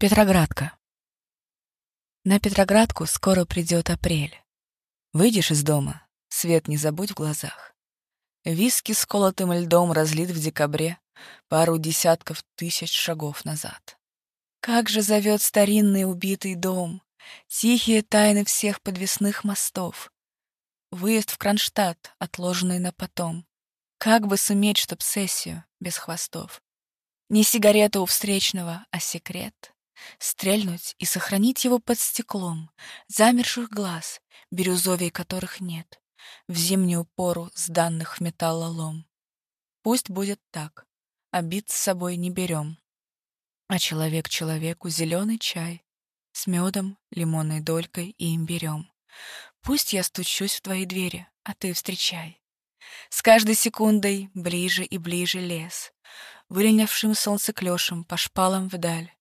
Петроградка. На Петроградку скоро придет апрель. Выйдешь из дома, свет не забудь в глазах. Виски с колотым льдом разлит в декабре пару десятков тысяч шагов назад. Как же зовет старинный убитый дом, тихие тайны всех подвесных мостов. Выезд в Кронштадт, отложенный на потом. Как бы суметь, чтоб сессию без хвостов? Не сигарета у встречного, а секрет. Стрельнуть и сохранить его под стеклом, замерших глаз, бирюзовей которых нет, в зимнюю пору сданных в металлолом. Пусть будет так, обид с собой не берем. А человек человеку зеленый чай с медом, лимонной долькой и имбирем. Пусть я стучусь в твои двери, а ты встречай. С каждой секундой ближе и ближе лес, выленявшим солнцеклёшем по шпалам вдаль.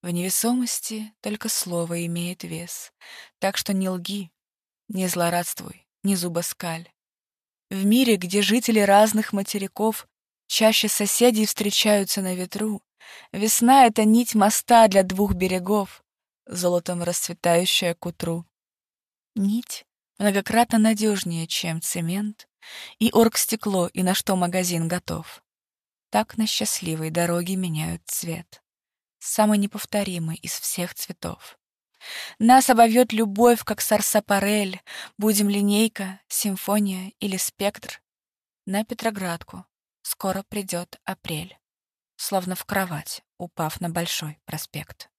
В невесомости только слово имеет вес, так что не лги, не злорадствуй, не зубоскаль. В мире, где жители разных материков чаще соседей встречаются на ветру, весна — это нить моста для двух берегов, золотом расцветающая к утру. Нить многократно надежнее, чем цемент, и оргстекло, и на что магазин готов. Так на счастливой дороге меняют цвет самый неповторимый из всех цветов. Нас обовьет любовь, как сарсапарель, будем линейка, симфония или спектр. На Петроградку скоро придет апрель, словно в кровать, упав на Большой проспект.